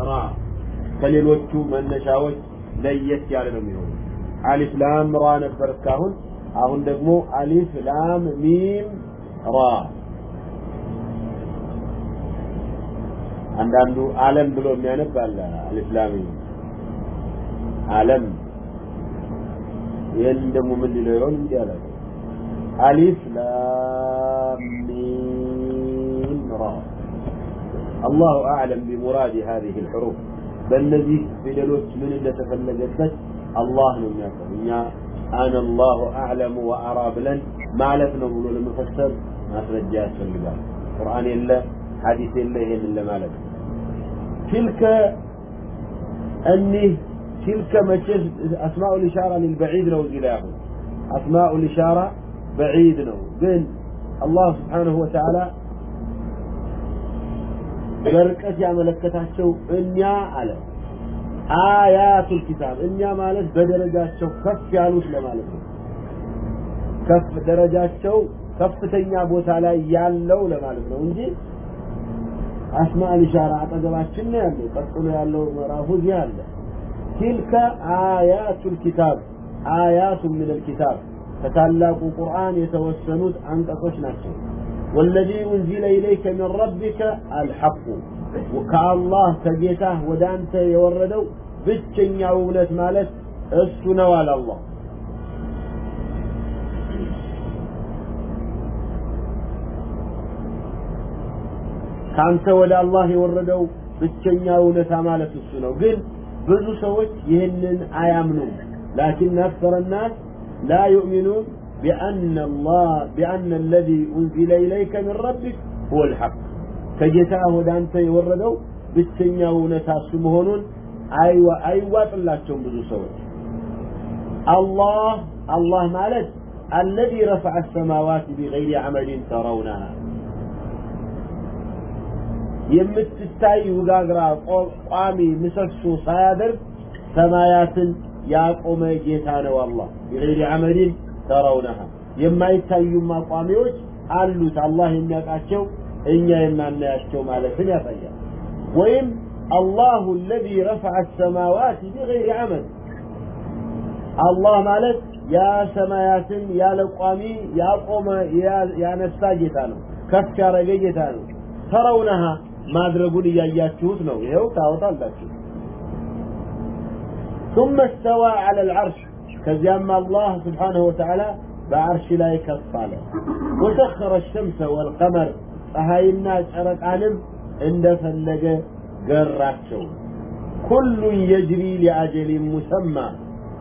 ራ ከሌሎቹ መነሻዎች ለየት ያለ ነው የሚሆነው። አሊፍ ላም ራ ነበር እስካሁን። አሁን ደግሞ አሊፍ ላም ሚም ራ። አንዳንዱ አለም ብሎ የሚያነብ አለ። አሊፍ ላም አለም። ይህን ደግሞ ምን ሊለው ይሆን? እንዲህ አለ። አሊፍ ላም ሚም ራ الله أعلم بمراد هذه الحروف. بل الذي بدلوت من اللي تفلقت الله من يا أنا الله أعلم وأرى بلن. ما لفنا بلو المفسر. ما ترجعت فلقال قرآن إلا حديث إلا هي إلا ما لفنا. تلك أني تلك ما أسماء الإشارة للبعيد لو زلاه أسماء الإشارة بعيد له بين الله سبحانه وتعالى በርቀት ያመለከታቸው እኛ አለ። አያቱል ኪታብ እኛ ማለት በደረጃቸው ከፍ ያሉት ለማለት ነው። ከፍ ደረጃቸው ከፍተኛ ቦታ ላይ ያለው ለማለት ነው እንጂ አስማ ልሻራ አጠገባችን ነው ያለው። ቀጥሎ ያለው ምዕራፉ እዚህ አለ። ቲልከ አያቱል ኪታብ አያቱ ምን ልኪታብ ከታላቁ ቁርአን የተወሰኑት አንቀጾች ናቸው والذي أنزل إليك من ربك الحق كالله كجيته ودانت يوردو بتشن يومنت مالت السنة على الله ከአንተ ወደ አላህ የወረደው ብቸኛ እውነታ ማለት እሱ ነው ግን ብዙ ሰዎች ይህንን አያምኑም ላኪን አክሰረ ናስ ላ ዩእሚኑን بأن الله بأن الذي أنزل إليك من ربك هو الحق كجتاه ودانت يوردو بالتنيا ونتاس مهونون أيوة أيوة طلعتهم بذو سوى الله الله مالت الذي رفع السماوات بغير عمل ترونها የምትታይ ውጋግራ ቋሚ ምሰሶ ሳያደርግ ሰማያትን ያቆመ ጌታ ነው አላህ ቢገይሪ አመሊን ተረውነሃ የማይታዩም አቋሚዎች አሉት አላህ የሚያውቃቸው እኛ የማናያቸው ማለትን ያሳያል ወይም አላሁ الذي رفع السماوات بغير عمل አላህ ማለት ያ ሰማያትን ያለ ቋሚ ያቆመ ያነሳ ጌታ ነው ከፍ ያረገ ጌታ ነው ተረውነሃ ማድረጉን እያያችሁት ነው ይኸው ታወጣላችሁ ثم استوى على العرش كزيام الله سبحانه وتعالى بعرش لا يكفل وسخر الشمس والقمر هاي الناس عرق علم عند فلقة قراتشو. كل يجري لأجل مسمى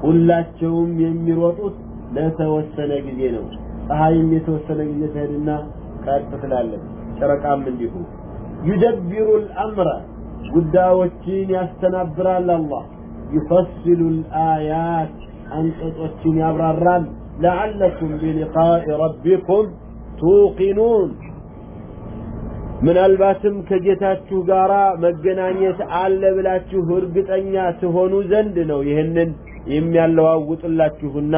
كلاتشوم يمروطوت لا توسنا قدينو هاي اللي توسنا قدينا قال فتلا لك شرق عام من ديهو. يدبر الأمر قد داوتين يستنبر الله. يفصل الآيات. አንቀጾችን ያብራራል ለዓለኩም ቢሊቃኢ ረቢኩም ቱቂኑን ምናልባትም ከጌታችሁ ጋር መገናኘት አለ ብላችሁ እርግጠኛ ትሆኑ ዘንድ ነው ይህንን የሚያለዋውጥላችሁና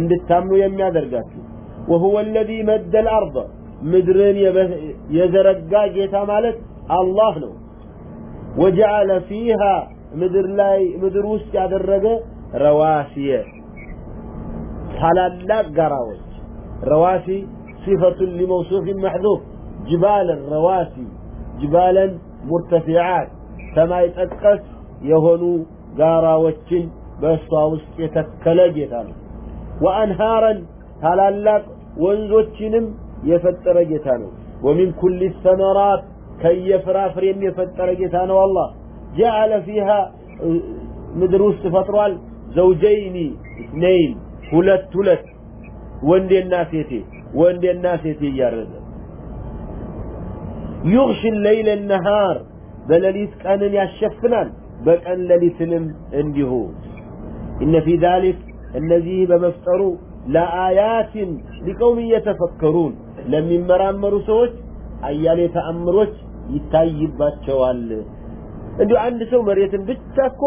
እንድታምኑ የሚያደርጋችሁ وهو الذي مد الأرض ምድርን የዘረጋ ጌታ ማለት አላህ ነው ወጀዐለ ፊሃ ምድር ላይ ምድር ውስጥ ያደረገ ረዋሲየ ታላላቅ ጋራዎች ረዋሲ صفة لموصوف محذوف جبال الرواسي جبالا مرتفعات كما يتقس يهونو ጋራዎችን በእሷ ውስጥ የተከለ ጌታ ነው ወአንሃረን ታላላቅ ወንዞችንም የፈጠረ ጌታ ነው ወሚን ኩል ሰመራት ከየፍራፍሬም የፈጠረ ጌታ ነው አላህ ጀዐለ ፊሃ ምድር ውስጥ ፈጥሯል ዘውጀይኒ እትነይን ሁለት ሁለት ወንዴና ሴቴ ወንዴና ሴቴ እያረዘ ዩግሽ ለይለ ነሃር በሌሊት ቀንን ያሸፍናል በቀን ሌሊትንም እንዲሁ ኢነ ፊ ዛሊክ እነዚህ በመፍጠሩ ለአያትን ሊቀውም እየተፈከሩን ለሚመራመሩ ሰዎች አያሌ ተአምሮች ይታይባቸዋል እንዲሁ አንድ ሰው መሬትን ብቻ እኮ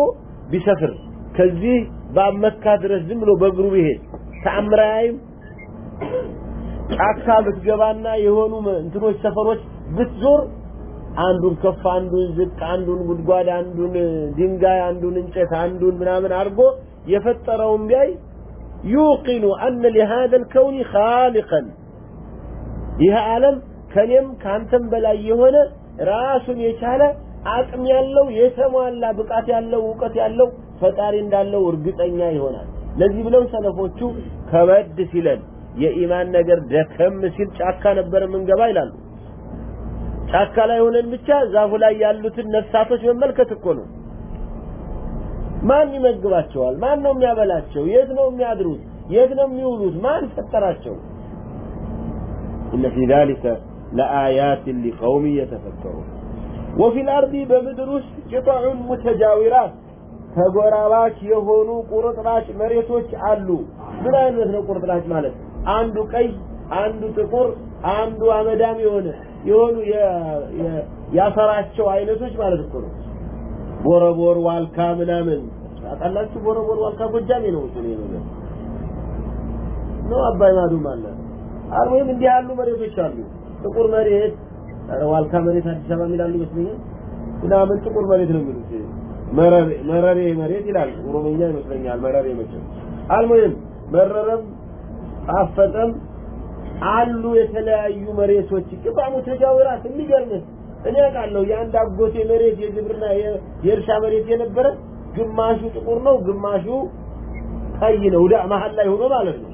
ቢሰፍር ከዚህ በመካ ድረስ ዝም ብሎ በእግሩ ቢሄድ ተአምር አያይም? ጫካ ብትገባና የሆኑ እንትኖች ሰፈሮች ብትዞር አንዱን ከፍ አንዱን ዝቅ አንዱን ጉድጓድ አንዱን ድንጋይ አንዱን እንጨት አንዱን ምናምን አድርጎ የፈጠረውን ቢያይ ዩቂኑ አነ ሊሃذا الكون خالقا ይህ ዓለም ከኔም ካንተም በላይ የሆነ ራሱን የቻለ አቅም ያለው የተሟላ ብቃት ያለው እውቀት ያለው ፈጣሪ እንዳለው እርግጠኛ ይሆናል። ለዚህ ብለው ሰለፎቹ ከበድ ሲለን የኢማን ነገር ደከም ሲል ጫካ ነበር የምንገባ ይላሉ። ጫካ ላይ ሆነን ብቻ ዛፉ ላይ ያሉትን ነፍሳቶች መመልከት እኮ ነው። ማን ይመግባቸዋል? ማን ነው የሚያበላቸው? የት ነው የሚያድሩት? የት ነው የሚውሉት? ማን ፈጠራቸው? እነ ፊ ዛሊከ ለአያትን ሊቀውም የተፈከሩን ወፊ ልአርዲ በምድር ውስጥ ቅጣዑን ሙተጃዊራት ተጎራባች የሆኑ ቁርጥራጭ መሬቶች አሉ። ምን አይነት ነው ቁርጥራጭ ማለት? አንዱ ቀይ አንዱ ጥቁር አንዱ አመዳም የሆነ የሆኑ ያፈራቸው አይነቶች ማለት እኮ ነው። ቦረቦር ዋልካ ምናምን ታውቃላችሁ? ቦረቦር ዋልካ ጎጃሜ ነው እሱ ነው ነው አባይ ማዶም አለ? አልወይም እንዲህ ያሉ መሬቶች አሉ። ጥቁር መሬት ዋልካ መሬት አዲስ አበባ የሚላሉ ይመስለኛል። ምናምን ጥቁር መሬት ነው የሚሉት መረሬ መሬት ይላል። ኦሮሞኛ ይመስለኛል መረሬ መቼም አልሙሂም መረረም ጣፈጠም አሉ የተለያዩ መሬቶች ቅጣሙ ተጃውራት የሚገርምህ እኔ አውቃለሁ። የአንድ አጎቴ መሬት የግብርና የእርሻ መሬት የነበረ ግማሹ ጥቁር ነው ግማሹ ቀይ ነው። ዳ መሀል ላይ ሆኖ ማለት ነው።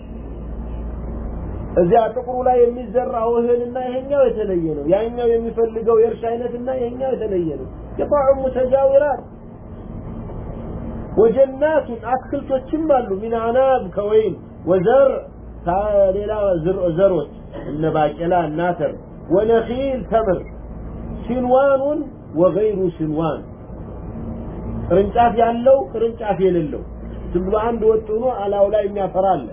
እዚያ ጥቁሩ ላይ የሚዘራው እህልና ይሄኛው የተለየ ነው። ያኛው የሚፈልገው የእርሻ አይነትና ይሄኛው የተለየ ነው። ቅጣዑ ሙተጃዊራት ወጀናቱ አትክልቶችም አሉ ሚን አናብ ከወይን ወዘር ሌላ ዘሮች እነ ባቄላ እናተር ወነኺል ተምር ሲንዋኑን ወገይሩ ሲንዋን ቅርንጫፍ ያለው ቅርንጫፍ የሌለው ዝም ብሎ አንድ ወጥ ሆኖ አላው ላይ የሚያፈራ አለ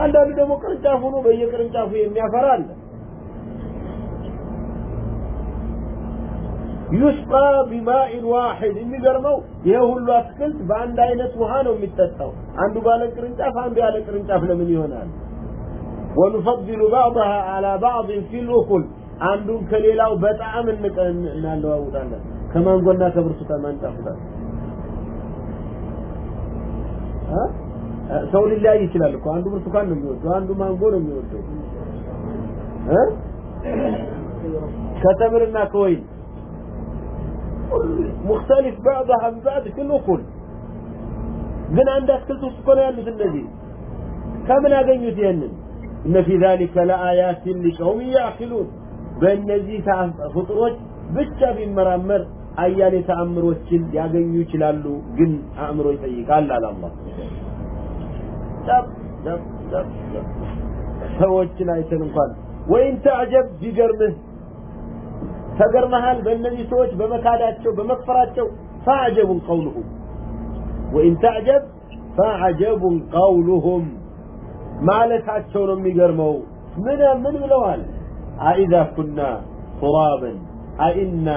አንዳንዱ ደግሞ ቅርንጫፍ ሆኖ በየቅርንጫፉ የሚያፈራ አለ ዩስቃ ቢማኢን ዋሂድ። የሚገርመው ይሄ ሁሉ አትክልት በአንድ አይነት ውሃ ነው የሚጠጣው። አንዱ ባለ ቅርንጫፍ አንዱ ያለ ቅርንጫፍ ለምን ይሆናል? ወንፈድሉ ባዕضሃ አላ ባዕضን ፊ ልኡኩል አንዱን ከሌላው በጣም እናለዋውጣለን። ከማንጎና ከብርቱካን አንጫፍታል ሰው ሊለያይ ይችላል እኮ። አንዱ ብርቱካን ነው የሚወደው አንዱ ማንጎ ነው የሚወደው። ከተምርና ከወይን مختلف بعضها عن بعض في الأكل ግን አንድ አትክልት ውስጥ እኮ ነው ያሉት እነዚህ ከምን አገኙት ይህንን እነ ፊ ذلك لآيات لقوم يعقلون በእነዚህ ፍጡሮች ብቻ ቢመራመር አያሌ ተአምሮችን ሊያገኙ ይችላሉ ግን አእምሮ ይጠይቃል አለ አላህ ሰዎችን አይተን እንኳን ወይን ተዕጀብ ቢገርምህ ተገርመሃል? በእነዚህ ሰዎች በመካዳቸው በመክፈራቸው ፈአጀቡን ቀውሉሁም ወኢን ተዕጀብ ፈአጀቡን ቀውሉሁም። ማለታቸው ነው የሚገርመው። ምን ምን ብለዋል? አኢዛ ኩና ቱራበን አኢና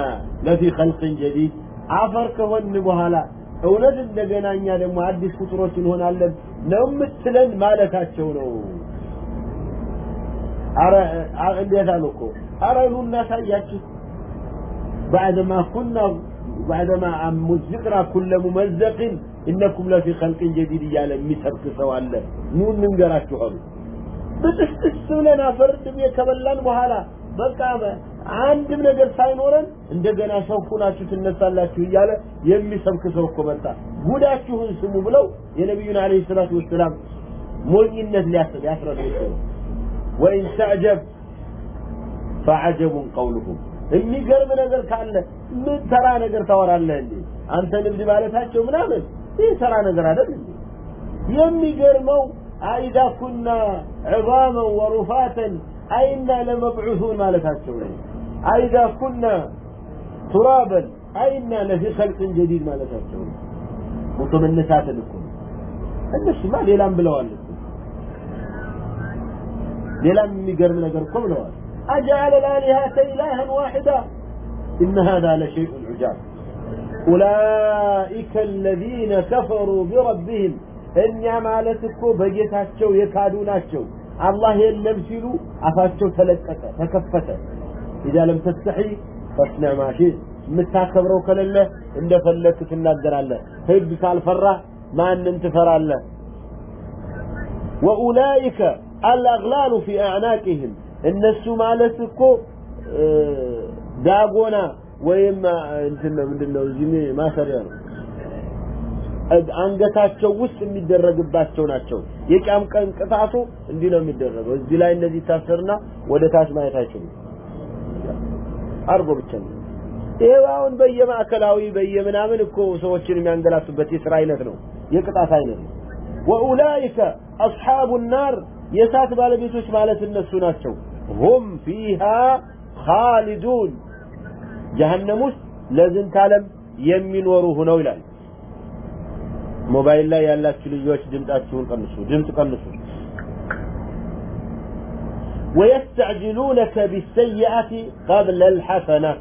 ለፊ ኸልቅን ጀዲድ። አፈር ከሆን በኋላ እውነት እንደገና እኛ ደግሞ አዲስ ፍጡሮች እንሆናለን ነው የምትለን ማለታቸው ነው። እንዴት አሉ እኮ? አረ ኑ እናሳያችሁ بعدما كنا بعدما عمود ذكرى كل ممزق إنكم لفي خلق جديد يالا مسر كسوالا نون من قراته حلو بتستس لنا فرد بيه كبلان بحالا بقى አንድም ነገር ሳይኖረን እንደገና ሰው ሁናችሁ ትነሳላችሁ እያለ የሚሰብክ ሰው እኮ መጣ። ጉዳችሁን ስሙ ብለው የነቢዩን አለይሂ ሰላቱ ወሰላም ሞኝነት ሊያስረዱ ወኢን ተዕጀብ ፈዐጀቡን ቀውልሁም የሚገርም ነገር ካለ ምን ተራ ነገር ታወራለህ እንዴ? አንተ ንግድ ማለታቸው ምናምን ይህ ተራ ነገር አይደል የሚገርመው አይዛ ኩና ዒዛመን ወሩፋተን አይና ለመብዑሱን ማለታቸው ነው። አይዛ ኩና ቱራበን አይና ለፊ ኸልቅን ጀዲድ ማለታቸው ነው። ሞቶ መነሳትን እኮ እነሱማ ሌላም ብለዋል ሌላም የሚገርም ነገር እኮ ብለዋል أجعل الآلهة إلها واحدا إن هذا لشيء عجاب أولئك الذين كفروا بربهم እኛ ማለት እኮ በጌታቸው የካዱ ናቸው አላህ የለም ሲሉ አፋቸው ተለቀቀ ተከፈተ ኢዛ ለም ተስተሒ ፈስነዕ ማ ሺእት የምታከብረው ከሌለ እንደፈለክ ትናገራለህ ህግ ካልፈራህ ማንን ትፈራለህ ወኡላይከ አልአግላሉ ፊ አዕናቅህም እነሱ ማለት እኮ ዳጎና ወይም እንትን ነው ምንድን ነው እዚህ ማሰሪያ ነው። አንገታቸው ውስጥ የሚደረግባቸው ናቸው። የቂያም ቀን ቅጣቱ እንዲህ ነው የሚደረገው። እዚህ ላይ እንደዚህ ታሰርና ወደ ታች ማየት አይችሉም። አርጎ ብቻ ነው። ይሄው አሁን በየማዕከላዊ በየምናምን እኮ ሰዎችን የሚያንገላቱበት የስራ አይነት ነው የቅጣት አይነት ነው። ወኡላይከ አስሓቡ ናር የእሳት ባለቤቶች ማለት እነሱ ናቸው ሁም ፊሃ ካሊዱን ጀሀነም ውስጥ ለዝንት ዓለም የሚኖሩ ሁነው ይላል ሞባይል ላይ ያላችሁ ልጆች ድምጣችሁን ቀንሱ ድምፅ ቀንሱ ويستعجلونك بالسيئة قبل الحسنة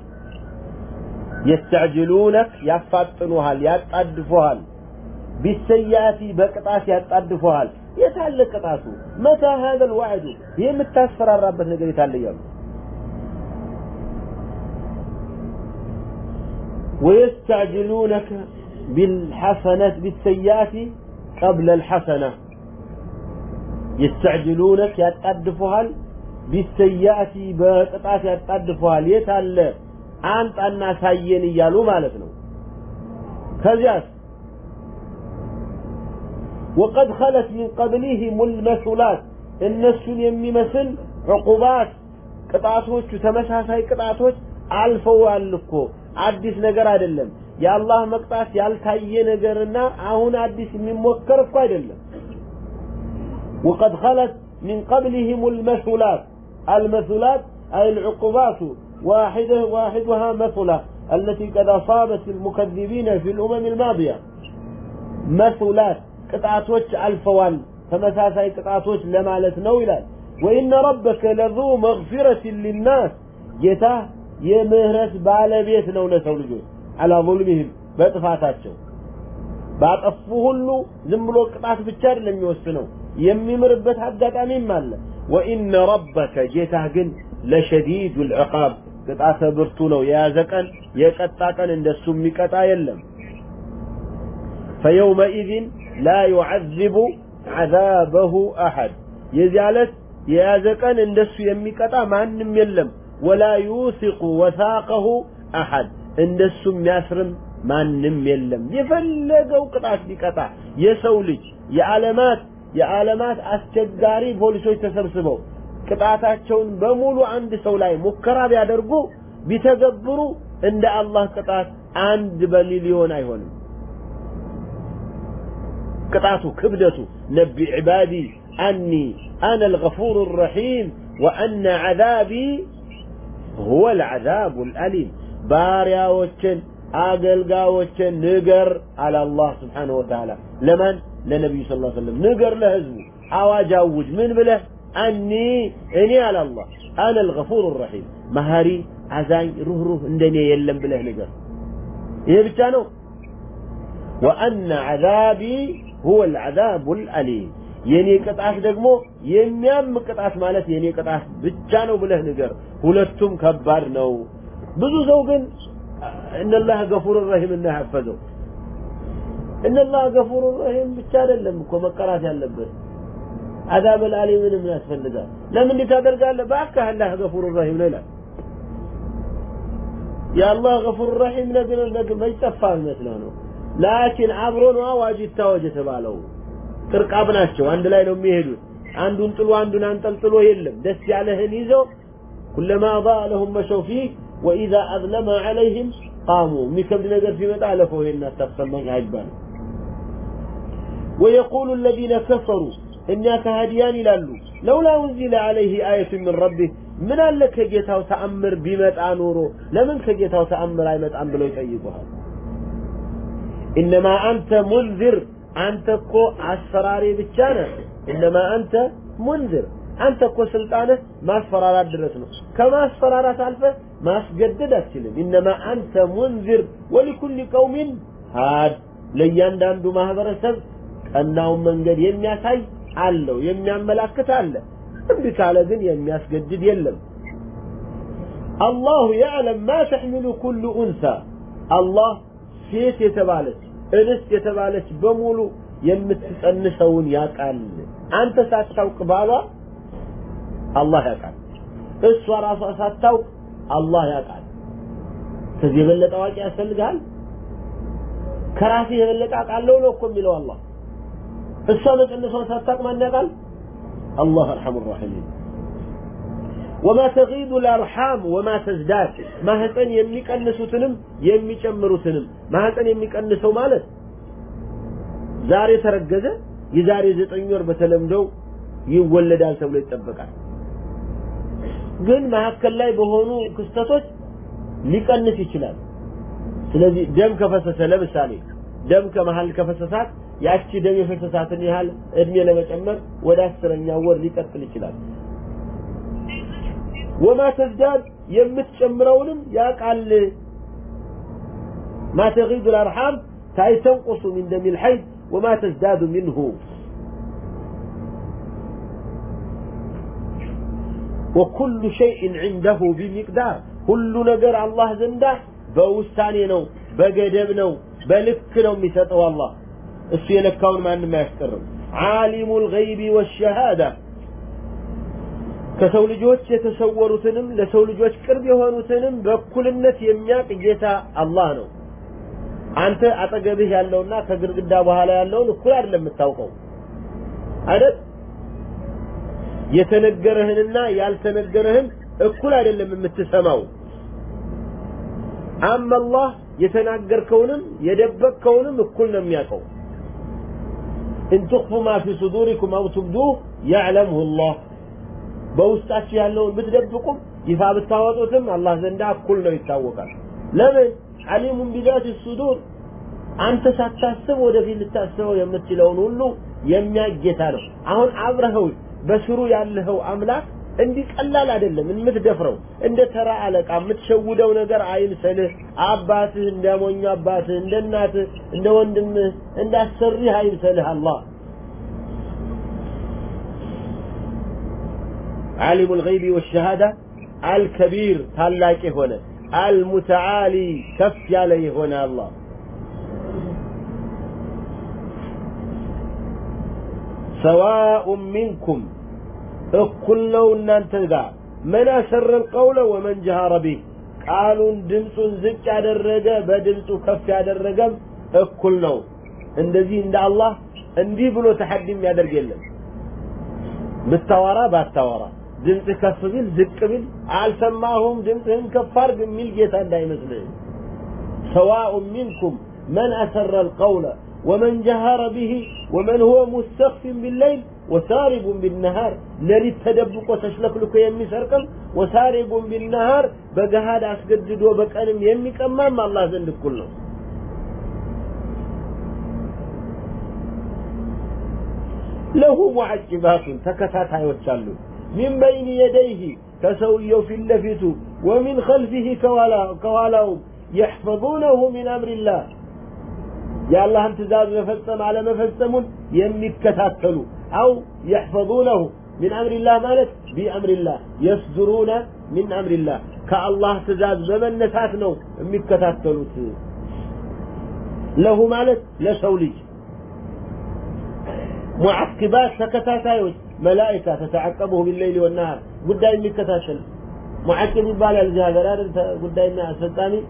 يستعجلونك يفطنوها يتقدفوها بالسيئات بقطات يتقدفوها يتعلق قطاته متى هذا الوعد هي متاسفر الرابط نقل يتعلق ويستعجلونك بالحسنة بالسيئات قبل الحسنة يستعجلونك يتقدفوها بالسيئات بقطات يتقدفوها يتعلق አንተ እናሳየን እያሉ ማለት ነው ከዚያስ وقد خلت من قبلهم المثلات እነሱን የሚመስል ዕቁባት ቅጣቶቹ ተመሳሳይ ቅጣቶች አልፈዋል እኮ አዲስ ነገር አይደለም የአላህ መቅጣት ያልታየ ነገርና አሁን አዲስ የሚሞከር እኮ አይደለም وقد خلت من قبلهم المثلات المثلات أي العقوبات واحدة واحدها مثلة التي قد أصابت المكذبين في الأمم الماضية مثلات ቅጣቶች አልፈዋል። ተመሳሳይ ቅጣቶች ለማለት ነው ይላል። ወኢነ ረበከ ለዙ መግፊረትን ሊናስ። ጌታ የምህረት ባለቤት ነው ለሰው ልጆች አላ ظልምህም በጥፋታቸው። ባጠፉ ሁሉ ዝም ብሎ ቅጣት ብቻ አይደለም የሚወስነው የሚምርበት አጋጣሚም አለ። ወኢነ ረበከ ጌታ ግን ለሸዲዱ ልዕቃብ ቅጣተ ብርቱ ነው። የያዘ ቀን የቀጣ ቀን እንደሱ የሚቀጣ የለም። ፈየውመኢዝን ላ ዩዓዚቡ ዓዛበሁ አሐድ የዚህ ዕለት የያዘ ቀን እንደሱ የሚቀጣ ማንም የለም። ወላ ዩሲቁ ወሳቀሁ አሐድ። እንደሱ የሚያስርም ማንም የለም። የፈለገው ቅጣት ሊቀጣ የሰው ልጅ የዓለማት የዓለማት አስቸጋሪ ፖሊሶች ተሰብስበው ቅጣታቸውን በሙሉ አንድ ሰው ላይ ሙከራ ቢያደርጉ ቢተገብሩ እንደ አላህ ቅጣት አንድ በሚሊዮን አይሆንም ቅጣቱ ክብደቱ ነቢ ዒባዲ አኒ አነ الغفور الرحيم وأن عذابي هو العذاب الأليم ባሪያዎችን አገልጋዮችን ንገር አለ አላህ ስብሓንሁ ወተዓላ ለማን ለነቢዩ ስ ሰለም ንገር ለህዝቡ አዋጅ አውጅ ምን ብለህ አኒ እኔ አለ አላህ አነ ልገፉር ረሒም መሀሪ አዛኝ ሩህሩህ እንደኔ የለም ብለህ ንገር ይሄ ብቻ ነው ወአነ ዓዛቢ ሁወ ልዓዛቡ ልአሊም የኔ ቅጣት ደግሞ የሚያም ቅጣት ማለት የኔ ቅጣት ብቻ ነው ብለህ ንገር። ሁለቱም ከባድ ነው። ብዙ ሰው ግን እነላህ ገፉር ረሂም እና ያፈዘው። እነላህ ገፉር ረሂም ብቻ አይደለም እኮ መቀራት ያለበት። አዛብ አልዓሊምንም ያስፈልጋል። ለምን እንዲህ ታደርጋለህ? በአካህ አላህ ገፉር ረሂም ነው ይላል። የአላህ ገፉር ረሂም ነገር ነገር መይጠፋ መስለህ ነው ላኪን አብሮ ነው አዋጅ ይታወጅ የተባለው ጥርቃብ ናቸው አንድ ላይ ነው የሚሄዱት አንዱን ጥሎ አንዱን አንጠልጥሎ የለም ደስ ያለህን ይዘው ኩለማ ضاء لهم مشوا فيه وإذا أظلم عليهم قاموا مكبد نجر في متى لفوا إن تفصلنا عجبان ويقول الذين كفروا إنا كهديان لالو لولا أنزل عليه آية من ربه من قال لك جيتاو تأمر بمتع نورو لمن كجيتاو تأمر أي متع بلو يطيبها إنما أنت منذر أنت كو أسفراري بتشانا إنما أنت منذر አንተ እኮ ስልጣንህ ማስፈራራት ድረስ ነው ከማስፈራራት አልፈ ማስገደድ አትችልም ኢነማ አንተ ሙንዚር ወሊኩል ቀውሚን ሃድ ለእያንዳንዱ ማህበረሰብ ቀናውን መንገድ የሚያሳይ አለው የሚያመላክት አለ እምቢ ካለ ግን የሚያስገድድ የለም አላሁ ያዕለም ማ ተሕሚሉ ኩሉ ኡንሳ አላህ ሴት የተባለች እንስት የተባለች በሙሉ የምትጸንሰውን ያውቃል። አንተ ሳታውቅ ባሏ አላህ ያውቃል። እሷ ራሷ ሳታውቅ አላህ ያውቃል። ከዚህ የበለጠ አዋቂ ያስፈልግሃል? ከራስህ የበለጠ አውቃለሁ ነው እኮ የሚለው አላህ። እሷ መጸነሷን ሳታውቅ ማን ያውቃል? አላህ አርሐሙ ራሒሚን ወማ ተጊዱ ልአርሓም ወማ ተዝዳድ ማህፀን የሚቀንሱትንም የሚጨምሩትንም። ማህፀን የሚቀንሰው ማለት ዛሬ ተረገዘ የዛሬ ዘጠኝ ወር በተለምደው ይወለዳል ተብሎ ይጠበቃል። ግን መካከል ላይ በሆኑ ክስተቶች ሊቀንስ ይችላል። ስለዚህ ደም ከፈሰሰ ለምሳሌ ደም ከመሃል ከፈሰሳት ያቺ ደም የፈሰሳትን ያህል እድሜ ለመጨመር ወደ አስረኛ ወር ሊቀጥል ይችላል። ወማ ተዝዳድ የምትጨምረውንም ያውቃል ما تغيض الأرحام كأي تنقص من دم الحيض وما تزداد منه وكل شيء عنده بمقدار كل نجر الله زنده በውሳኔ ነው በገደብ ነው በልክ ነው የሚሰጠው አላህ እሱ የለካውን ማንም አያስቀርም ዓሊሙ ልገይቢ ወሸሃዳ ከሰው ልጆች የተሰወሩትንም ለሰው ልጆች ቅርብ የሆኑትንም በእኩልነት የሚያቅ ጌታ አላህ ነው። አንተ አጠገብህ ያለውና ከግድግዳ በኋላ ያለውን እኩል አይደለም የምታውቀው አይደል? የተነገረህንና ያልተነገረህን እኩል አይደለም የምትሰማው። አማ አላህ የተናገርከውንም የደበቅከውንም እኩል ነው የሚያውቀው። ኢን ቱኽፉ ማ ፊ ሱዱሪኩም አው ትብዱህ ያዕለምሁ አላህ በውስጣችሁ ያለውን ብትደብቁም ይፋ ብታወጡትም አላህ ዘንዳ እኩል ነው ይታወቃል። ለምን? አሊሙን ቢዛት ሱዱር። አንተ ሳታስብ ወደፊት ልታስበው የምትችለውን ሁሉ የሚያጌታ ነው። አሁን አብረኸው በስሩ ያለኸው አምላክ እንዲህ ቀላል አይደለም። የምትደፍረው እንደ ተራ አለቃ የምትሸውደው ነገር አይምሰልህ። አባትህ እንደ ሞኙ አባትህ እንደ እናትህ እንደ ወንድምህ እንዳሰሪህ አይምሰልህ አላህ عالم الغيب والشهادة الكبير ታላቅ የሆነ المتعالي ከፍ ያለ የሆነ አላህ سواء منكم እኩል ነው እናንተ ጋር መን አሰረ القول ومن جهر به ቃሉን ድምፁን ዝቅ ያደረገ በድምፁ ከፍ ያደረገም እኩል ነው እንደዚህ እንደ አላህ እንዲህ ብሎ ተሐዲ የሚያደርግ የለም ብታወራ ባታወራ ድምፅ ከፍ ቢል ዝቅ ቢል አልሰማሁም ድምፅህን ከፍ አድርግ የሚል ጌታ እንዳይመስልህ سواء منكم من أسر القول ومن جهر به ومن هو مستخف بالليل وسارب بالنهار لليت تدبق وتشلكلك يمي سرقم وسارب بالنهار بقهاد أسقدد وبكأنم يمي كمام الله زندك كله له معجبات تكتات يوتشالو من بين يديه كسوي في اللفت ومن خلفه كوالاهم يحفظونه من أمر الله. يا الله أنت زاد مفتم على مفتم يمك تاكلوا أو يحفظونه من أمر الله مالك بأمر الله. يصدرون من أمر الله. كالله تزاد زمن نفاتنا يمك تاكلوا له مالك لسوليج معقبات سكتاتا يوجد ملائكة تتعقبه بالليل والنهار. قد دائم لك تاشل. معكب بالي الجهاز الآن قد إني أسلطاني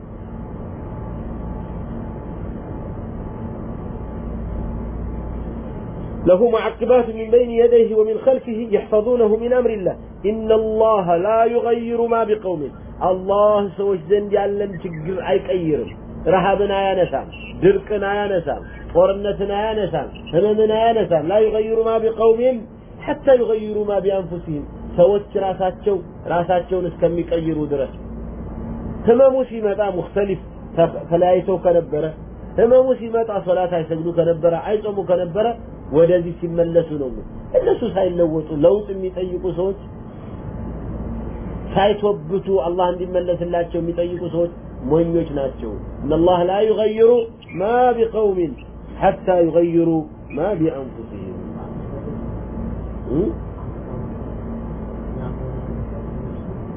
له معقبات من بين يديه ومن خلفه يحفظونه من أمر الله. إن الله لا يغير ما بقوم. الله سوش زند يعلم تقر أي كير. رهبنا يا نسام. دركنا يا نسام. قرنتنا يا نسام. هممنا يا نسام. لا يغير ما بقوم. ሐታ ዩገይሩ ማ ቢአንፉሲህም ሰዎች ራሳቸው ራሳቸውን እስከሚቀይሩ ድረስ ህመሙ ሲመጣ ሙክተሊፍ ተለያይተው ከነበረ ህመሙ ሲመጣ ሶላት አይሰግዱ ከነበረ አይጾሙ ከነበረ ወደዚህ ሲመለሱ ነው እነሱ ሳይለወጡ ለውጥ የሚጠይቁ ሰዎች ሳይቶብቱ አላህ እንዲመለስላቸው የሚጠይቁ ሰዎች ሞኞች ናቸው እነላህ ላ ዩገይሩ ማ ቢቀውሚን حتى يغيروا ما بأنفسهم Hmm?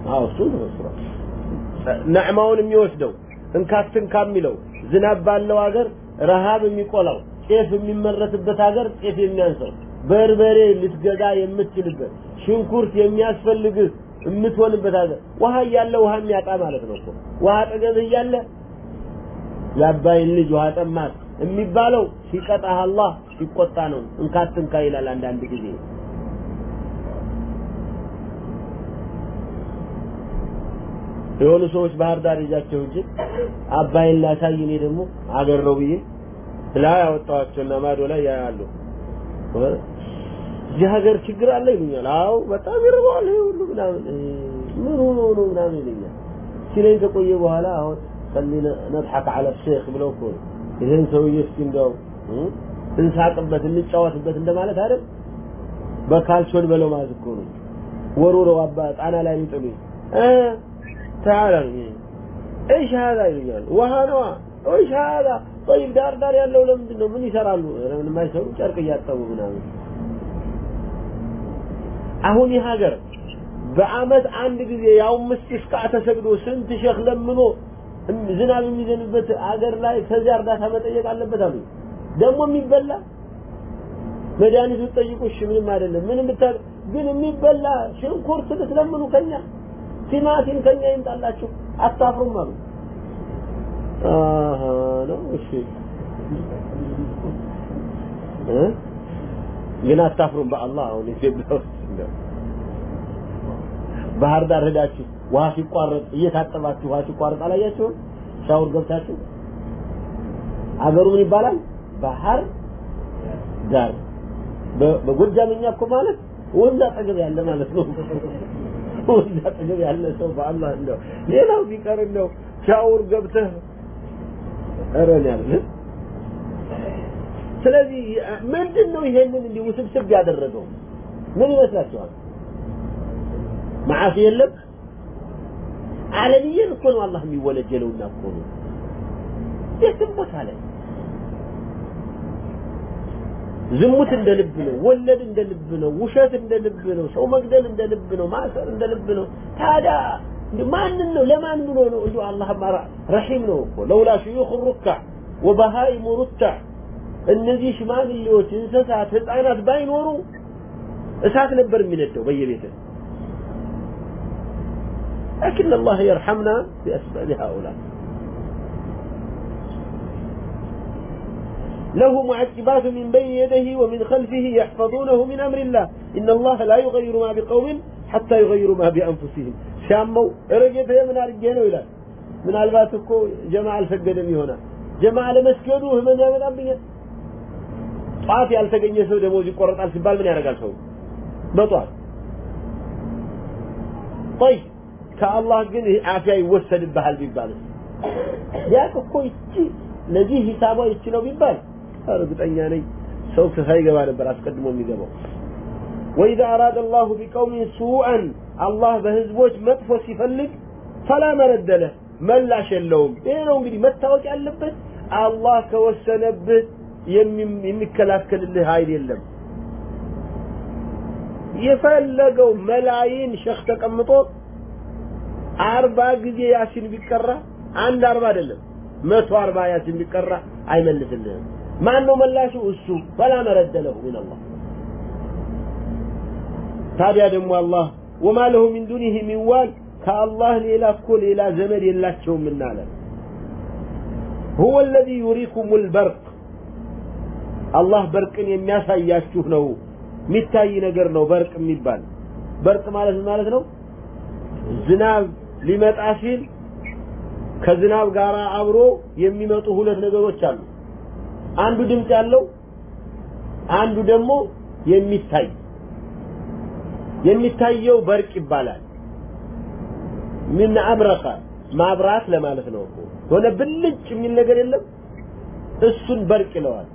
አዎ እሱ ተመስሯል። ነዕማውን የሚወስደው እንካትንካ የሚለው ዝናብ ባለው ሀገር ረሃብ የሚቆላው ጤፍ የሚመረትበት ሀገር ጤፍ የሚያንሰው በርበሬ ልትገዛ የምትችልበት ሽንኩርት የሚያስፈልግህ የምትሆንበት ሀገር ውሃ እያለ ውሃ የሚያጣ ማለት ነው እኮ ውሃ አጠገብህ እያለ የአባይን ልጅ ውሃ ጠማት የሚባለው ሲቀጣህ አላህ ሲቆጣ ነው። እንካትንካ ይላል አንዳንድ ጊዜ የሆኑ ሰዎች ባህር ዳር ይዛቸው እንጂ አባይን ላሳይ እኔ ደግሞ አገር ነው ብዬ ላይ ያወጣኋቸውና ማዶ ላይ ያያሉ እዚህ ሀገር ችግር አለ ይሉኛል አዎ በጣም ይርበዋል ይሄ ሁሉ ምናምን ምን ሆኖ ነው ምናምን ይሉኛል ሲለኝ ከቆየ በኋላ አሁን خلينا نضحك على الشيخ ብለው እኮ ነው ይህን ሰውዬ እስኪ እንደው እንሳቅበት እንጫወትበት እንደማለት አይደል በካልቾን በለው ማለት እኮ ነው ወሩረው አባ ጣና ላይ ተዓላ ነው እሽ ሀዛ ይሉኛል። ውሃ ነዋ እሽ ሀዛ ጠይብ ዳር ዳር ያለው ለምንድን ነው ምን ይሰራሉ? ምን የማይሰሩ ጨርቅ እያጠቡ ምናምን። አሁን ይህ ሀገር በአመት አንድ ጊዜ ያው ምስፍቃ ተሰግዶ ስንት ሸህ ለምኖ ዝናብ የሚዘንበት አገር ላይ ከዚያ እርዳታ መጠየቅ አለበት አሉ። ደግሞ የሚበላ መድኃኒቱ ጠይቁሽ ምንም አይደለም። ምንም ብታ ግን የሚበላ ሽንኩርት ልትለምኑ ከኛ ቲማቲም ከኛ ይምጣላችሁ አታፍሩም አሉ። ነው። እሺ። ግን አታፍሩም በአላህ አሁን ኢትዮጵያ ባህር ዳር ሄዳችሁ ውሃ ሲቋረጥ እየታጠባችሁ ውሃ ሲቋረጥ አላያችሁም? ሻወር ገብታችሁ? አገሩ ምን ይባላል? ባህር ዳር። በጎጃምኛ እኮ ማለት ወንዝ አጠገብ ያለ ማለት ነው ወንዝ አጠገብ ያለ ሰው በአላህ እንደው ሌላው ቢቀር እንደው ሻወር ገብተህ ኧረ ያለ ስለዚህ ምንድን ነው ይሄንን እንዲህ ውስብስብ ያደረገው? ምን ይመስላችኋል? ማዓሲ የለም? ዓለምየን እኮ ነው አላህ የሚወለጀለውና እኮ ነው። የትም ቦታ ላይ ዝሙት እንደ ልብ ነው ወለድ እንደ ልብ ነው ውሸት እንደ ልብ ነው ሰው መግደል እንደ ልብ ነው ማሰር እንደ ልብ ነው ታዲያ ማንን ነው ለማን ብሎ ነው እንዲሁ አላህ ረሒም ነው እኮ ለውላ ሽዩኽ ሩካዕ ወበሃኢሙ ሩታዕ እነዚህ ሽማግሌዎች እንስሳት ህፃናት ባይኖሩ እሳት ነበር የሚነደው በየቤትህ لكن الله يرحمنا بأسباب هؤلاء له معقبات من بين يديه ومن خلفه يحفظونه من أمر الله. إن الله لا يغير ما بقوم حتى يغيروا ما بأنفسهم. شامو رجيت من أرجينه إلى. من ألباتكو جماعة الفقدني هنا. جماعة لمسكنوه من يمن أبنية طعاتي ألتقني سود موجي قرط ألسبال من يرقال سو بطوال. طيب كالله قنه عافية يوسد بها البيبالس ياك كويتي لذي حسابه يتنو بيبال እርግጠኛ ነኝ ሰው ሳይገባ ነበር አስቀድሞ የሚገባው። ወኢዛ አራደ አላሁ ቢቀውሚን ሱአን አላህ በህዝቦች መጥፎ ሲፈልግ ፈላ መረደለ መላሽ የለውም። ይሄ ነው እንግዲህ መታወቅ ያለበት። አላህ ከወሰነብህ የሚከላከልልህ ኃይል የለም። የፈለገው መላይን ሸህ ተቀምጦ አርባ ጊዜ ያሲን ቢቀራ አንድ አርባ አይደለም መቶ አርባ ያሲን ቢቀራ አይመልስልህም። ማን ነው መላሹ? እሱ ወላ መረደ ለሁ ሚንላህ ታዲያ ደግሞ አላህ ወማ ለሁ ሚን ዱኒህ ሚን ከአላህ ሌላ እኮ ሌላ ዘመድ የላቸውም እናለ ሁወ ለዚ ዩሪኩም ልበርቅ አላህ በርቅን የሚያሳያችሁ ነው። የሚታይ ነገር ነው በርቅ የሚባል። በርቅ ማለት ማለት ነው? ዝናብ ሊመጣ ሲል ከዝናብ ጋር አብሮ የሚመጡ ሁለት ነገሮች አሉ። አንዱ ድምፅ ያለው አንዱ ደግሞ የሚታይ የሚታየው በርቅ ይባላል ምን አብረቀ ማብራት ለማለት ነው እኮ ሆነ ብልጭ የሚል ነገር የለም እሱን በርቅ ይለዋል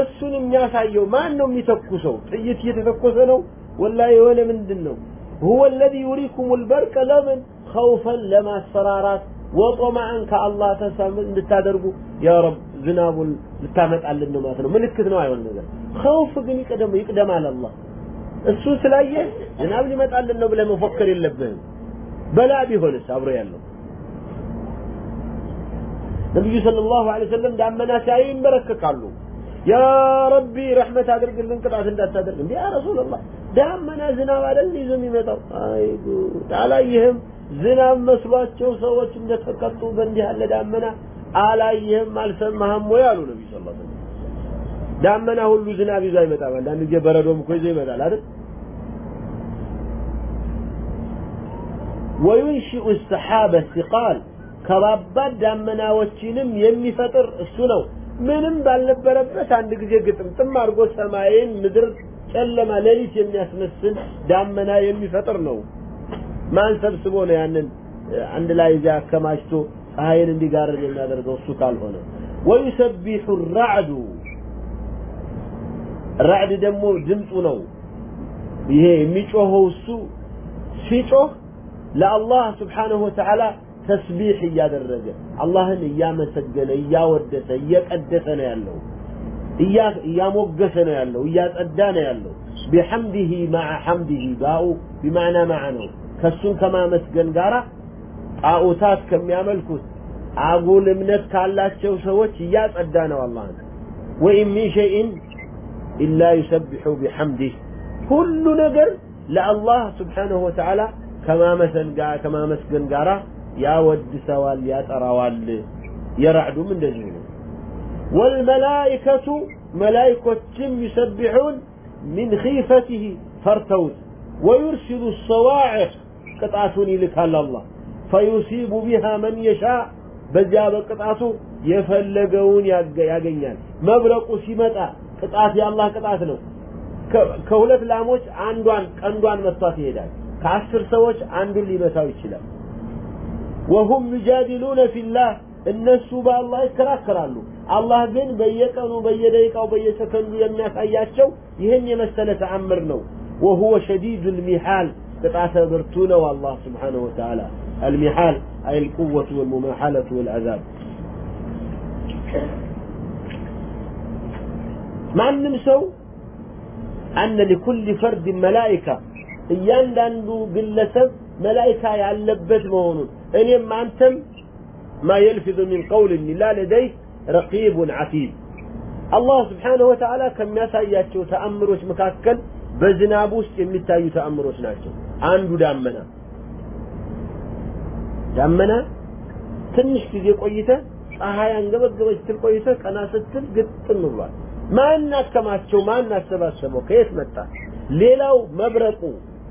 እሱን የሚያሳየው ማን ነው የሚተኩሰው ጥይት እየተተኮሰ ነው ወላ የሆነ ምንድን ነው هو الذي يريكم البرق لمن خوفا لما اسفرارات وطمعا كالله تسامل እንድታደርጉ يا رب ዝናቡን ልታመጣልን ነው ማለት ነው። ምልክት ነው አይሆን ነገር ኸውፍ ግን ይቅደም ይቅደማል አላህ እሱ ስላየ ዝናብ ሊመጣልን ነው ብለህ መፎከር የለብህም። በላ ቢሆንስ አብሮ ያለው ነብዩ ሰለላሁ ዐለይሂ ወሰለም ዳመና ሲያዩ ይንበረከካሉ። ያ ረቢ ረህመት አድርግልን ቅጣት እንዳታደርግ። እንዴ ያ ረሱላህ ዳመና ዝናብ አይደል ይዞ የሚመጣው? አይ ጉድ አላየህም? ዝናብ መስሏቸው ሰዎች እንደተቀጡ በእንዲህ ያለ ዳመና አላየህም? አልሰማህም ወይ አሉ ነቢዩ ሰለላሁ ዐለይሂ ወሰለም። ዳመና ሁሉ ዝናብ ይዞ አይመጣም። አንዳንድ ጊዜ በረዶም እኮ ይዞ ይመጣል አይደል? ወዩንሽኡ ሰሓበ ሲቃል ከባባድ ዳመናዎችንም የሚፈጥር እሱ ነው። ምንም ባልነበረበት አንድ ጊዜ ግጥምጥም አድርጎ ሰማይን ምድር ጨለማ ሌሊት የሚያስመስል ዳመና የሚፈጥር ነው። ማን ሰብስቦ ነው ያንን አንድ ላይ እዚያ አከማችቶ ፀሐይን እንዲጋርድ የሚያደርገው እሱ ካልሆነ ወዩሰቢሑ ራዕዱ ራዕድ ደግሞ ድምፁ ነው። ይሄ የሚጮኸው እሱ ሲጮህ ለአላህ ስብሓነሁ ወተዓላ ተስቢሕ እያደረገ አላህን እያመሰገነ እያወደሰ እየቀደሰ ነው ያለው እያሞገሰ ነው ያለው እያጸዳ ነው ያለው ቢሐምዲሂ ማዓ ሐምዲሂ ባኡ ቢማዕና ማዓ ነው ከሱን ከማመስገን ጋር ጣዖታት ከሚያመልኩት አጉል እምነት ካላቸው ሰዎች እያጸዳ ነው አላህን ወኢን ሚን ሸይእን ኢላ ዩሰቢሑ ቢሐምዲህ ሁሉ ነገር ለአላህ ስብሓነሁ ወተዓላ ከማመስገን ጋራ ያወድሰዋል ያጠራዋል የራዕዱም እንደዚሁ ነው ወልመላኢከቱ መላይኮችም ዩሰቢሑን ሚን ኺፈትህ ፈርተውት ወዩርሲሉ ሰዋዕቅ ቅጣቱን ይልካል አላህ ፈዩሲቡ ቢሃ መን የሻ በዚያ በቅጣቱ የፈለገውን ያገኛል። መብረቁ ሲመጣ ቅጣት የአላህ ቅጣት ነው። ከሁለት ላሞች አንዷን ቀንዷን መቷት ይሄዳል። ከአስር ሰዎች አንዱን ሊመታው ይችላል። ወሁም ዩጃዲሉነ ፊላህ እነሱ በአላህ ይከራከራሉ። አላህ ግን በየቀኑ በየደቂቃው በየሰከንዱ የሚያሳያቸው ይህን የመሰለ ተአምር ነው። ወሁወ ሸዲዱል ሚሃል ቅጣተ ብርቱ ነው አላህ ስብሓነሁ ወተዓላ المحال أي القوة والمماحلة والعذاب ማንም ሰው አነ ሊኩል ፈርድ መላኢካ እያንዳንዱ ግለሰብ መላኢካ ያለበት መሆኑን እኔም አንተም ማ የልፊዙ ሚን ቀውልን ኢላ ለደይህ ረቂቡን ዓቲድ አላህ ስብሓንሁ ወተዓላ ከሚያሳያቸው ተአምሮች መካከል በዝናብ ውስጥ የሚታዩ ተአምሮች ናቸው አንዱ ዳመና ዳመና ትንሽ ጊዜ ቆይተ ፀሐይ አንገበገበች ስትል ቆይተ ቀና ስትል ግጥም ብሏል። ማን አከማቸው? ማን አሰባሰበው? ከየት መጣ? ሌላው መብረቁ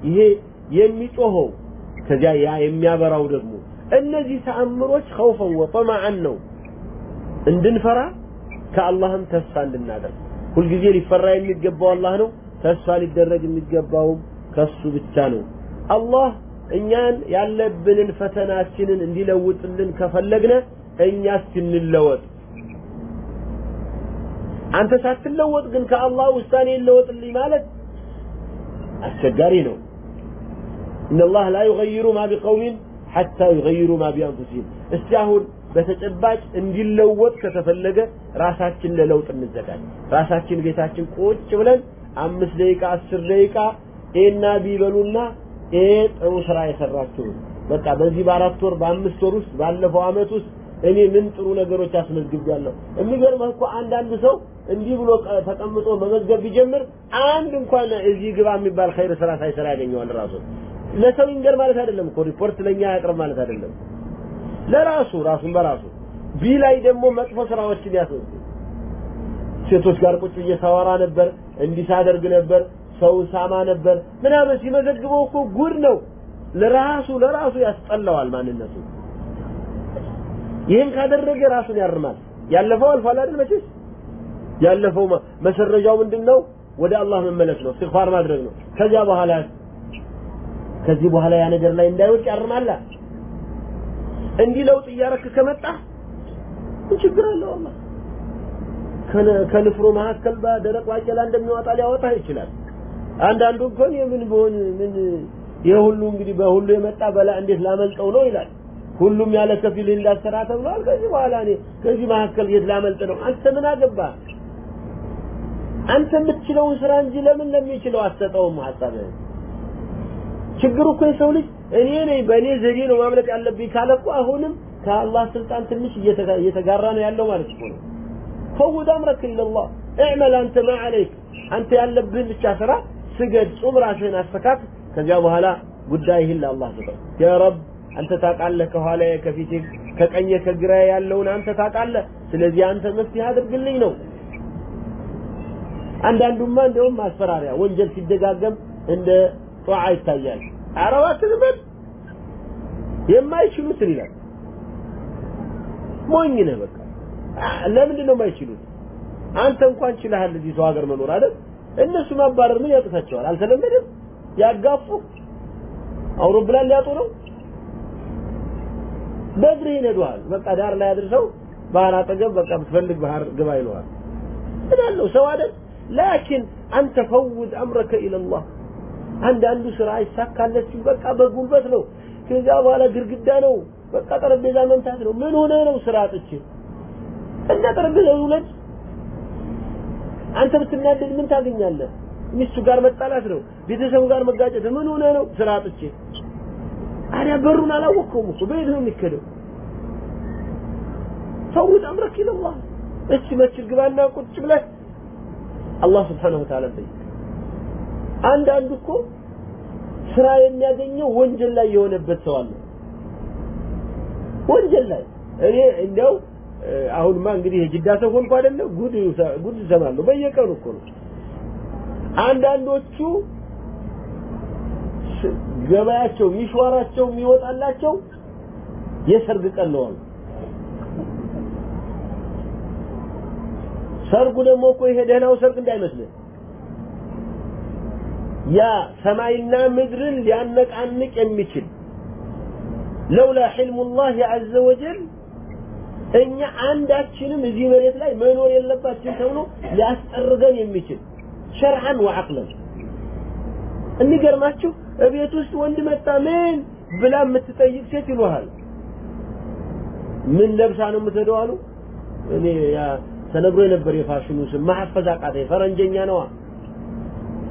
ይሄ የሚጮኸው ከዚያ ያ የሚያበራው ደግሞ። እነዚህ ተአምሮች ኸውፈን ወጠማዓን ነው። እንድንፈራ ከአላህም ተስፋ እንድናደርግ። ሁልጊዜ ሊፈራ የሚገባው አላህ ነው ተስፋ ሊደረግ የሚገባውም ከሱ ብቻ ነው። አላህ እኛን ያለብንን ፈተናችንን እንዲለውጥልን ከፈለግነ እኛ እስክንለወጥ አንተ ሳትለወጥ ግን ከአላህ ውሳኔ ይለወጥልኝ ማለት አስቸጋሪ ነው إن الله لا يغير ما بقوم حتى يغيروا ما بأنفسهم استياهون በተጨባጭ እንዲለወጥ ከተፈለገ ራሳችን ለለውጥ እንዘጋጅ ራሳችን ቤታችን ቁጭ ብለን አምስት ደቂቃ አስር ደቂቃ ኤና ቢበሉና ኤ ጥሩ ስራ የሰራችሁ በቃ በዚህ በአራት ወር በአምስት ወር ውስጥ ባለፈው አመት ውስጥ እኔ ምን ጥሩ ነገሮች አስመዝግቤያለሁ? የሚገርምህ እኮ አንዳንድ ሰው እንዲህ ብሎ ተቀምጦ መመዝገብ ቢጀምር አንድ እንኳን እዚህ ግባ የሚባል ኸይር ስራ ሳይሰራ ያገኘዋል ራሱ። ለሰው ይንገር ማለት አይደለም እኮ ሪፖርት ለኛ ያቅርብ ማለት አይደለም። ለራሱ ራሱን በራሱ። B ላይ ደግሞ መጥፎ ስራዎችን ያስወጡ ሴቶች ጋር ቁጭ ብዬ ነበር እንዲህ ሳደርግ ነበር ሰው ሳማ ነበር። ምናምን ሲመዘግበው እኮ ጉድ ነው። ለራሱ ለራሱ ያስጠላዋል ማንነቱ። ይህን ካደረገ ራሱን ያርማል። ያለፈው አልፏል አይደል መቼስ? ያለፈው መሰረጃው ምንድነው? ወደ አላህ መመለስ ነው እስትግፋር ማድረግ ነው። ከዚያ በኋላ ከዚህ በኋላ ያ ነገር ላይ እንዳይወድቅ ያርማላ እንዲህ ለውጥ እያረክ ከመጣ ችግር አለው? አላህ ከንፍሮ መካከል በደረቅ ባቄላ እንደሚወጣ ሊያወጣ ይችላል አንዳንዱ እኮ የምን ቢሆን ምን የሁሉ እንግዲህ በሁሉ የመጣ በላ እንዴት ላመልጠው ነው ይላል። ሁሉም ያለ ከፊል እንዳሰራ ተብሏል። ከዚህ በኋላ እኔ ከዚህ መካከል የት ላመልጥ ነው? አንተ ምን አገባ አንተ የምትችለውን ስራ እንጂ ለምን ለሚችለው አትሰጠውም ሀሳብህን ችግሩ እኮ የሰው ልጅ እኔ ነኝ በእኔ ዘዴ ነው ማምለጥ ያለብኝ ካለ አሁንም ከአላህ ስልጣን ትንሽ እየተጋራ ነው ያለው ማለት ነው። ፈውድ አምረክ ኢለላህ። እዕመል አንተ ማ አንተ ያለብህን ብቻ ስራ ስገድ ጹም ራስህን አስተካክ። ከዚያ በኋላ ጉዳይህን ለአላህ ስጠው። ያ ረብ አንተ ታውቃለህ ከኋላ ከፊቴ ከቀኝ ከግራ ያለውን አንተ ታውቃለህ። ስለዚህ አንተ መፍትሄ አድርግልኝ ነው። አንዳንዱማ እንደውም ማስፈራሪያ ወንጀል ሲደጋገም እንደ ጧዓ ይታያል። አረባት ልበል የማይችሉትን ይላል ሞኝ ነህ በቃ። ለምንድን ነው የማይችሉት? አንተ እንኳን ችለሃል እዚህ ሰው ሀገር መኖር አይደል እነሱ ማባረር ምን ያቅታቸዋል አልተለመደም? ያጋፉ? አውሮፕላን ሊያጡ ነው? በእግርህ ይነዱሃል። በቃ ዳር ላይ አድርሰው ባህር አጠገብ በቃ ብትፈልግ ባህር ግባ ይለዋል። እላለሁ ሰው አይደል? ላኪን አንተ ፈውድ አምረከ ኢለላህ። አንዳንዱ ስራ አይሳካለት በቃ በጉልበት ነው። ከዚያ በኋላ ግርግዳ ነው። በቃ ጠረጴዛ መምታት ነው። ምን ሆነ ነው ስራ አጥቼ? እና ጠረጴዛ ውለድ አንተ ብትናደድ ምን ታገኛለህ? ሚስቱ ጋር መጣላት ነው ቤተሰቡ ጋር መጋጨት ምን ሆነ ነው? ስራ አጥቼ። አዲያ በሩን አላወቅከውም እኮ። በየት ነው የሚከደው? ፈውድ አምረክ ኢለላህ። እሺ መስጂድ ግባና ቁጭ ብለህ አላህ ስብሓነሁ ወተዓላ ጠይቅ። አንዳንዱ እኮ ስራ የሚያገኘው ወንጀል ላይ የሆነበት ሰው አለ። ወንጀል ላይ እኔ እንዲያው አሁንማ እንግዲህ የጅዳ ሰው ሆንኩ አይደለ? ጉድ ጉድ እሰማለሁ በየቀኑ እኮ ነው። አንዳንዶቹ ገበያቸው ሚሽዋራቸው የሚወጣላቸው የሰርግ ቀን ነው ሰርጉ ደግሞ እኮ ይሄ ደህናው ሰርግ እንዳይመስልህ። ያ ሰማይና ምድርን ሊያነቃንቅ የሚችል። ለውላ ሕልሙላህ ዐዘ ወጀል እኛ አንዳችንም እዚህ መሬት ላይ መኖር የለባችን ተብሎ ሊያስጠርገን የሚችል ሸርዓን ወዐቅለን። የሚገርማችሁ እቤት ውስጥ ወንድ መጣ ምን ብላ የምትጠይቅ ሴት ይሉሃል ምን ለብሳ ነው የምትሄደው አሉ። እኔ ያ ተነግሮ የነበር የፋሽኑ ስም ማሐፈዝ አቃተኝ። ፈረንጀኛ ነዋ።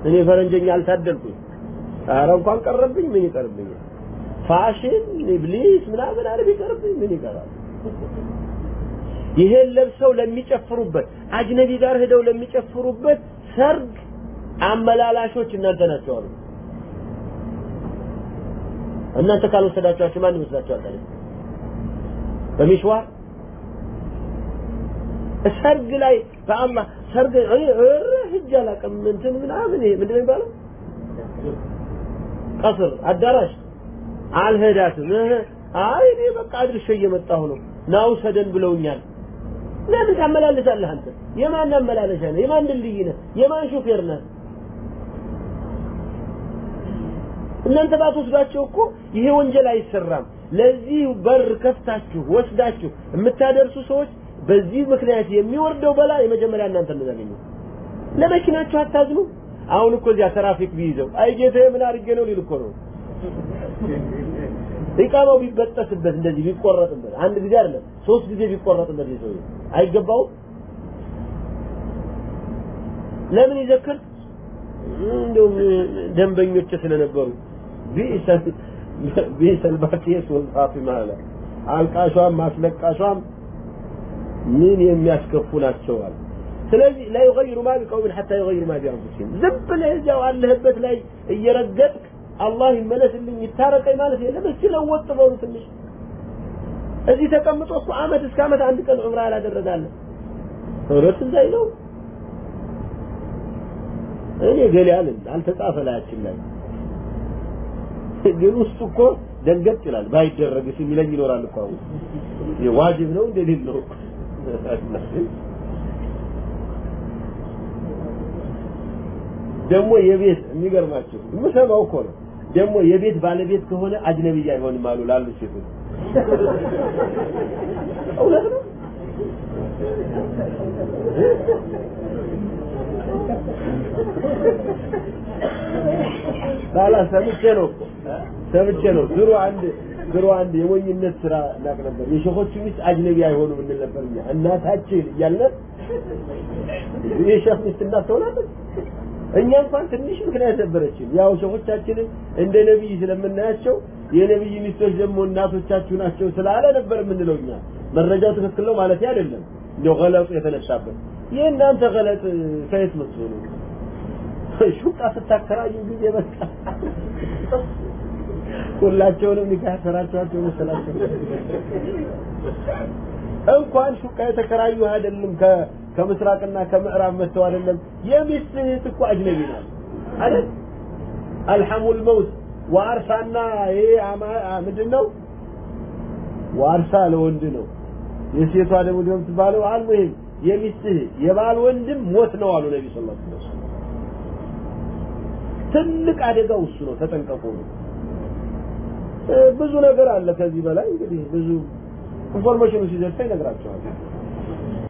እኔ ፈረንጀኛ አልታደልኩኝ። ኧረ እንኳን ቀረብኝ ምን ይቀርብኛል? ፋሽን ኢብሊስ ምናምን አለ ቢቀርብኝ ምን ይቀራል ይሄን ለብሰው ለሚጨፍሩበት አጅነቢ ጋር ሄደው ለሚጨፍሩበት ሰርግ አመላላሾች እናንተ ናቸው አሉ እናንተ ካልወሰዳችኋቸው ማን ይወስዳችኋል ታዲያ? በሚሽዋር? ሰርግ ላይ በአላህ ሰርግ ህጅ አላውቅም እንትን ምናምን ይሄ ምንድን ነው የሚባለው? ቀስር አዳራሽ አልሄዳትም አይ እኔ በቃ አድርሼ እየመጣሁ ነው። ሰደን ብለውኛል ለምን ታመላልሳለህ አንተ? የማን አመላለሻ ነህ? የማን ድልድይ ነህ? የማን ሹፌር ነህ? እናንተ ባትወስዷቸው እኮ ይሄ ወንጀል አይሰራም። ለዚህ በር ከፍታችሁ ወስዳችሁ የምታደርሱ ሰዎች በዚህ ምክንያት የሚወርደው በላ የመጀመሪያ እናንተ እንደዛገኙ ለመኪናችሁ አታዝኑ። አሁን እኮ እዚያ ትራፊክ ቢይዘው። አይ ጌታዬ ምን አድርጌ ነው ሊል እኮ ነው ኢቃማው ቢበጠስበት እንደዚህ ቢቆረጥበት አንድ ጊዜ አይደለም ሶስት ጊዜ ቢቆረጥበት የሰው አይገባውም? ለምን ይዘክር? እንደውም ደንበኞች ስለነበሩ። ቢሰል ባቲየስ ወልፋቲማ አለ አልቃሿም ማስለቃሿም ምን የሚያስከፉ ናቸዋል ስለዚህ ላ ዩገይሩ ማ ቢቀውምን ሐታ ዩገይሩ ማ ቢአንፉሲህም ዝም ብለህ እዚያው አለህበት ላይ እየረገጥክ አላህ ይመለስልኝ ይታረቀኝ ማለት የለም። እስኪ ለወጥ በሉ ትንሽ። እዚህ ተቀምጦ እኮ አመት እስከ አመት አንድ ቀን ዑምራ ያላደረጋለ። እውነት እዛ ነው? እኔ ገሌ አልን አልተጻፈ ላያችን ላይ። ግን ውስጡ እኮ ደንገጥ ይላል። ባይደረግስ የሚለኝ ይኖራል እኮ አሁን። ዋጅብ ነው እንደሌለ ነው። ደግሞ የቤት የሚገርማችሁ የምሰማው እኮ ነው ደግሞ የቤት ባለቤት ከሆነ አጅነብይ አይሆንም አሉ ላሉ ሴቶች። ባላ ሰምቼ ነው ሰምቼ ነው። ድሮ አንድ ድሮ አንድ የሞኝነት ስራ እናቅ ነበር። የሸኾቹ ሚስት አጅነቢ አይሆኑም እንል ነበር እኛ። እናታችን እያልን የሸኽ ሚስት እናት ትሆናለች እኛ እንኳን ትንሽ ምክንያት ነበረችን። ያው ሸኾቻችንን እንደ ነቢይ ስለምናያቸው የነብይ ሚስቶች ደግሞ እናቶቻችሁ ናቸው ስላለ ነበር የምንለው እኛ። መረጃው ትክክል ነው ማለት አይደለም። እንደው ገለጡ የተነሳበት። የእናንተ ገለጥ ከየት መጥቶ ነው? ሹቃ ስታከራዩ ጊዜ በቃ ሁላቸውንም ኒካህ ሰራችኋቸው መሰላቸው። እንኳን ሹቃ የተከራዩ አይደለም ከምስራቅና ከምዕራብ መጥተው አይደለም። የሚስት እህት አጅነቢ ናት አይደል? አልሐሙል መውት ዋርሳና ይሄ ምንድን ነው ዋርሳ ለወንድ ነው። የሴቷ ደግሞ ደግሞ ትባለው አልሙሂም የሚስትህ የባል ወንድም ሞት ነው አሉ ነቢ ስ ላ ትልቅ አደጋው እሱ ነው ተጠንቀቁ። ነው ብዙ ነገር አለ ከዚህ በላይ እንግዲህ ብዙ ኢንፎርሜሽኑ ሲደርሰ ይነግራቸዋል